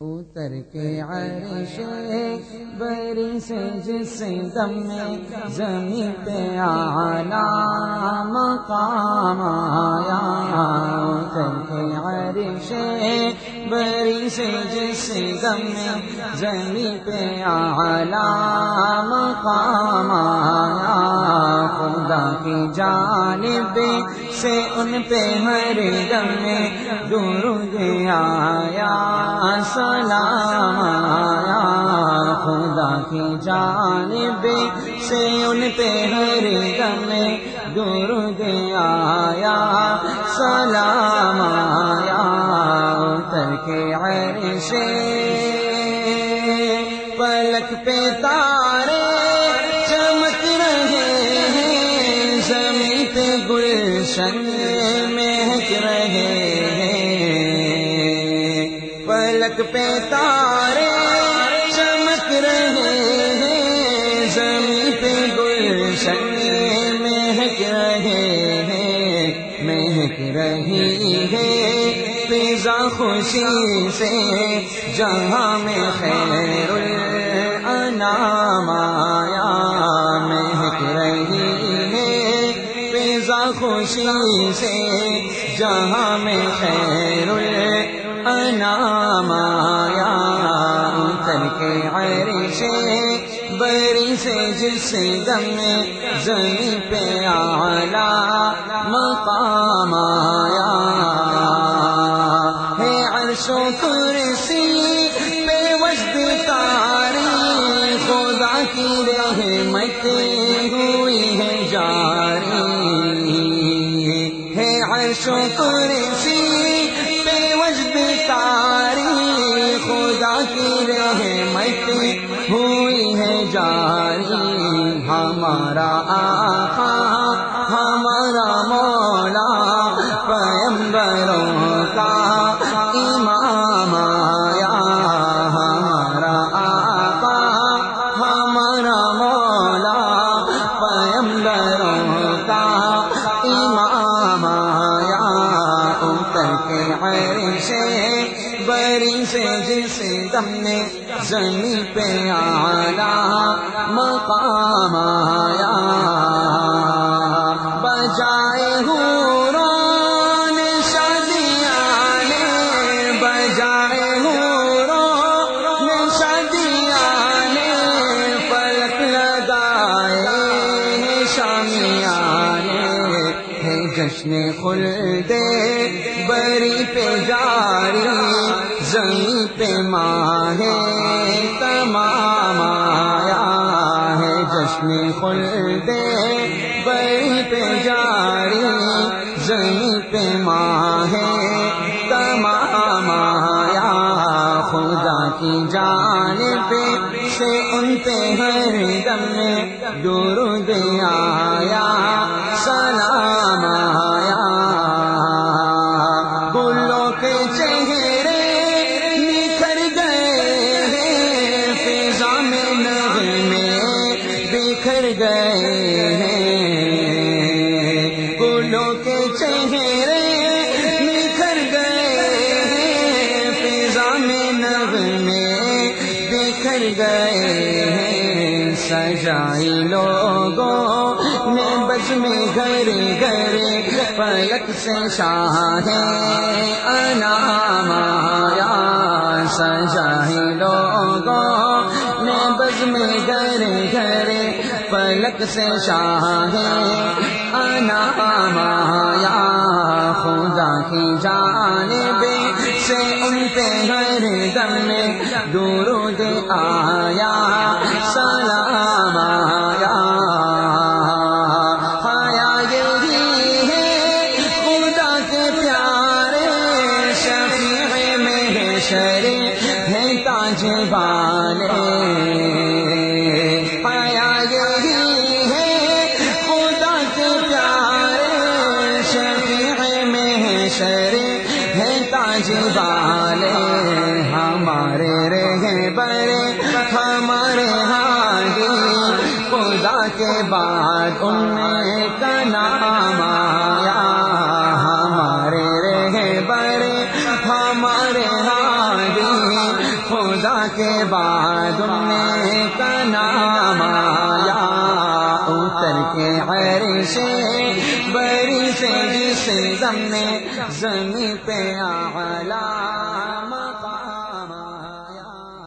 اتر کے عرش بری سے جس دم میں زمین پہ آنا مقام آیا۔ اتر کے عرش بری سے جس دم میں زمین پہ آنا مقام آیا۔ خدا کی جانب سے ان پہ ہر دم میں درود آیا۔ سلام آیا خدا کی جانب سے ان پہ ہر دم میں آیا، سلام آیا، اتر کے عرش ہیں پلک پہ تارے چمک رہے ہیں، زمین پہ گلشن مہک رہے ہیں۔ مہک رہی ہے فضا خوشی سے، جہاں میں خیر الانام آیا۔ مہک رہی ہے فضا خوشی سے، جہاں میں خیر الانام آیا اتر کے عرش بری سے جس دم زمین پہ آلہ مقام آیا ہے عرش و کرسی پہ وجد تاری خدا کی رحمت ہوئی ہوئی ہے جاری ہمارا آقا، ہمارا مولا پیمبروں کا امام آیا، ہمارا آقا، ہمارا مولا پیمبروں کا امام آیا اتر کے عرش بری سے جس دم نے زمین پہ آنا مقام آیا۔ بجائے ہوران شادیاں نے، بجائے ہوران شادیاں نے، پلک لگائے شامیانے ہے جشن خلدے بری پہ جاری۔ زمین پہ ماہ تمام آیا ہے، جشن خلدے بری پہ جاری زمین پہ ماہ تمام آیا۔ خدا کی جانب سے ان پہ ہر دم میں آیا، سلام آیا۔ گلوں کے چہرے گئے ہیں سجائی لوگوں نے بس میں گھر گھر پلک سے شاہ انام آیا۔ سجائی لوگوں نے بس میں گھر گھر پلک سے شاہ انام درود سلام آیا۔ آیا یہی ہے خدا کے پیارے شفیع میں شری ہے، تاج والے آیا ہے کے پیارے ہے تاج والے ہمارے ہاں خدا کے بعد ان کا نام آیا ہمارے رہ بڑے ہمارے ہاں روزہ کے بعد میں کا نام آیا اتر کے ہر سے بری سے جس دم زمین پہ آلام